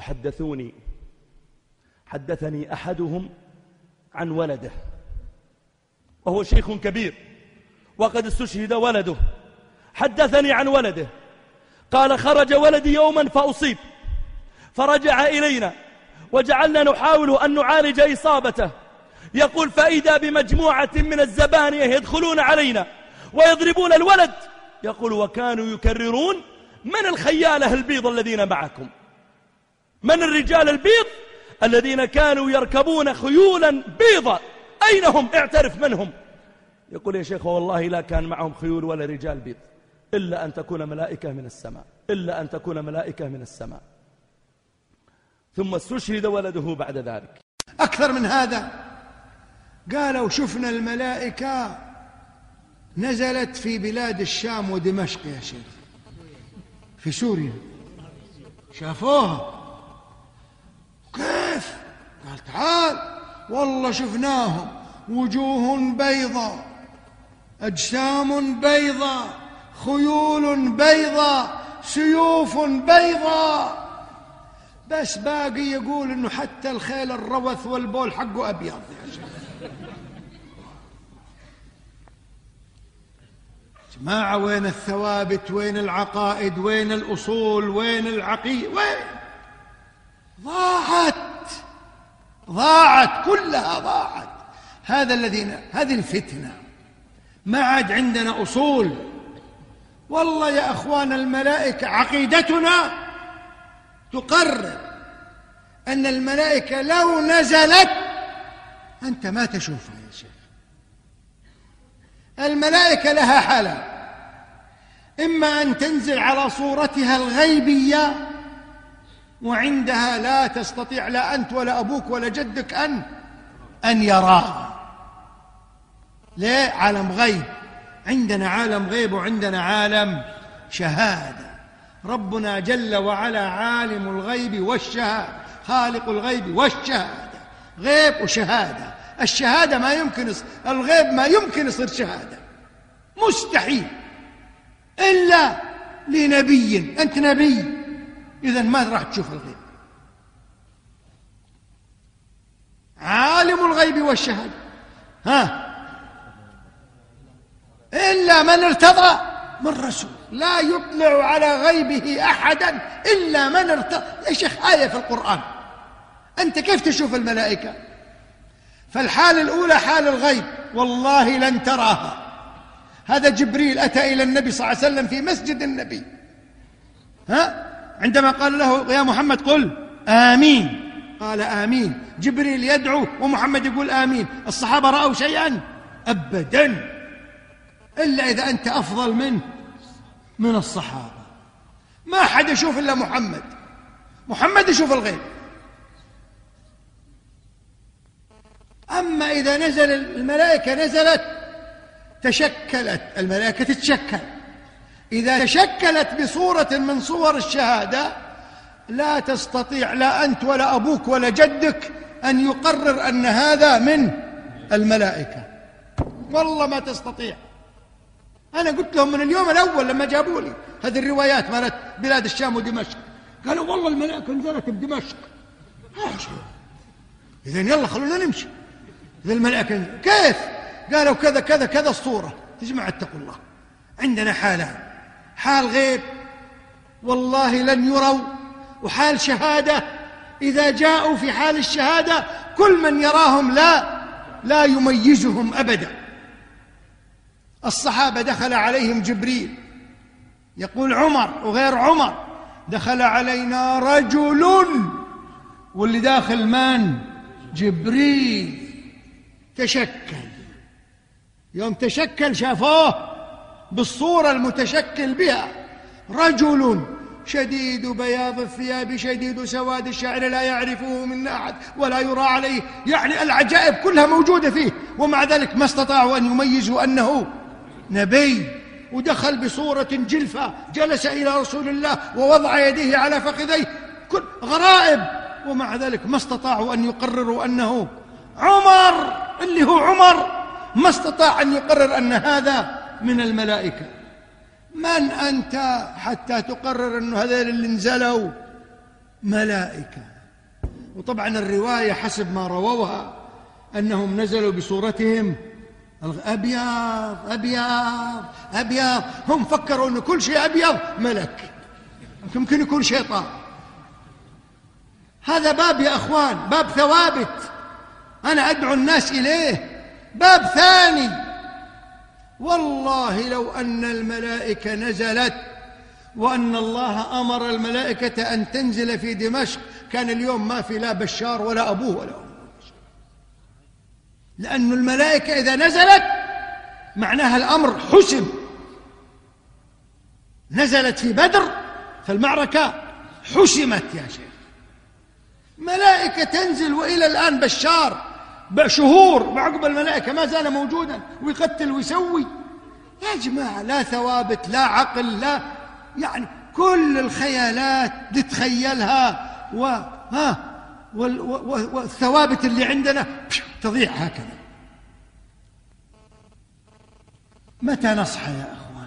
وحدثوني. حدثني أحدهم عن ولده. وهو شيخ كبير. وقد استشهد ولده. حدثني عن ولده. قال خرج ولدي يوما فأصيب. فرجع إلينا. وجعلنا نحاول أن نعالج إصابته. يقول فإذا بمجموعة من الزبانية يدخلون علينا ويضربون الولد. يقول وكانوا يكررون من الخيالة البيض الذين معكم. من الرجال البيض الذين كانوا يركبون خيولا بيضا؟ أين هم؟ اعترف من هم. يقول يا شيخ والله لا كان معهم خيول ولا رجال بيض إلا أن تكون ملائكة من السماء إلا أن تكون ملائكة من السماء. ثم استشهد ولده بعد ذلك. أكثر من هذا؟ قالوا شفنا الملائكة نزلت في بلاد الشام ودمشق يا شيخ في سوريا. شافوها؟ كيف؟ قال تعال والله شفناهم وجوه بيضاء أجسام بيضاء خيول بيضاء سيوف بيضاء. بس باقي يقول إنه حتى الخيل الروث والبول حقه أبيض. يا شيخ جماعة وين الثوابت؟ وين العقائد؟ وين الأصول؟ وين العقيد وين؟ ضاعت كلها ضاعت. هذا الذي هذه الفتنة. ما عاد عندنا أصول. والله يا أخوان الملائكة عقيدتنا تقرر أن الملائكة لو نزلت أنت ما تشوفها يا شيخ. الملائكة لها حالة. إما أن تنزل على صورتها الغيبية وعندها لا تستطيع لا أنت ولا أبوك ولا جدك أن أن يراها. ليه؟ عالم غيب. عندنا عالم غيب وعندنا عالم شهادة. ربنا جل وعلا عالم الغيب والشهادة خالق الغيب والشهادة. غيب وشهادة. الشهادة ما يمكن الغيب ما يمكن يصير شهادة. مستحيل. إلا لنبي. أنت نبي. ما راح تشوف الغيب. عالم الغيب والشهادة. ها؟ إلا من ارتضى من رسول. لا يطلع على غيبه أحدا إلا من ارتضى. يا شيخ آية في القرآن. أنت كيف تشوف الملائكة؟ فالحالة الأولى حال الغيب. والله لن تراها. هذا جبريل أتى إلى النبي صلى الله عليه وسلم في مسجد النبي. ها؟ عندما قال له يا محمد قل آمين. قال آمين. جبريل يدعو ومحمد يقول آمين. الصحابة رأوا شيئا؟ أبدا. إلا إذا أنت أفضل منه من الصحابة. ما حد يشوف إلا محمد. محمد يشوف الغيب. أما إذا نزل الملائكة نزلت تشكلت. الملائكة تتشكل. إذا تشكلت بصورة من صور الشهادة لا تستطيع لا أنت ولا أبوك ولا جدك أن يقرر أن هذا من الملائكة. والله ما تستطيع. أنا قلت لهم من اليوم الأول لما جابوا لي هذه الروايات مالت بلاد الشام ودمشق. قالوا والله الملائكة نزلت بدمشق. إذن يلا خلونا نمشي. إذا الملائكة كيف؟ قالوا كذا كذا كذا الصورة. تجمع اتقوا الله. عندنا حالان. حال غيب. والله لن يروا. وحال شهادة. إذا جاءوا في حال الشهادة كل من يراهم لا لا يميزهم أبدا. الصحابة دخل عليهم جبريل. يقول عمر وغير عمر دخل علينا رجل. واللي داخل من؟ جبريل. تشكل. يوم تشكل شافوه بالصورة المتشكل بها. رجل شديد بياض الثياب شديد سواد الشعر لا يعرفه من أحد ولا يرى عليه. يعني العجائب كلها موجودة فيه. ومع ذلك ما استطاعوا أن يميزوا أنه نبي. ودخل بصورة جلفة. جلس إلى رسول الله ووضع يديه على فخذيه. كل غرائب. ومع ذلك ما استطاعوا أن يقرروا أنه عمر اللي هو عمر. ما استطاع أن يقرر أن هذا من الملائكة. من أنت حتى تقرر أن هذين اللي نزلوا ملائكة؟ وطبعا الرواية حسب ما رووها أنهم نزلوا بصورتهم أبيض أبيض أبيض. هم فكروا أن كل شيء أبيض ملك. يمكن يكون شيطان هذا باب يا أخوان باب ثوابت. أنا أدعو الناس إليه. باب ثاني. والله لو أن الملائكة نزلت وأن الله أمر الملائكة أن تنزل في دمشق كان اليوم ما في لا بشار ولا أبوه ولا أمه. لأن الملائكة إذا نزلت معناها الأمر حسم. نزلت في بدر فالمعركة حسمت يا شيخ. ملائكة تنزل وإلى الآن بشار. شهور بعقب الملائكة ما زال موجودا ويقتل ويسوي. يا جماعة لا ثوابت لا عقل لا يعني كل الخيالات تتخيلها و ها والثوابت اللي عندنا تضيع هكذا. متى نصحى يا أخوة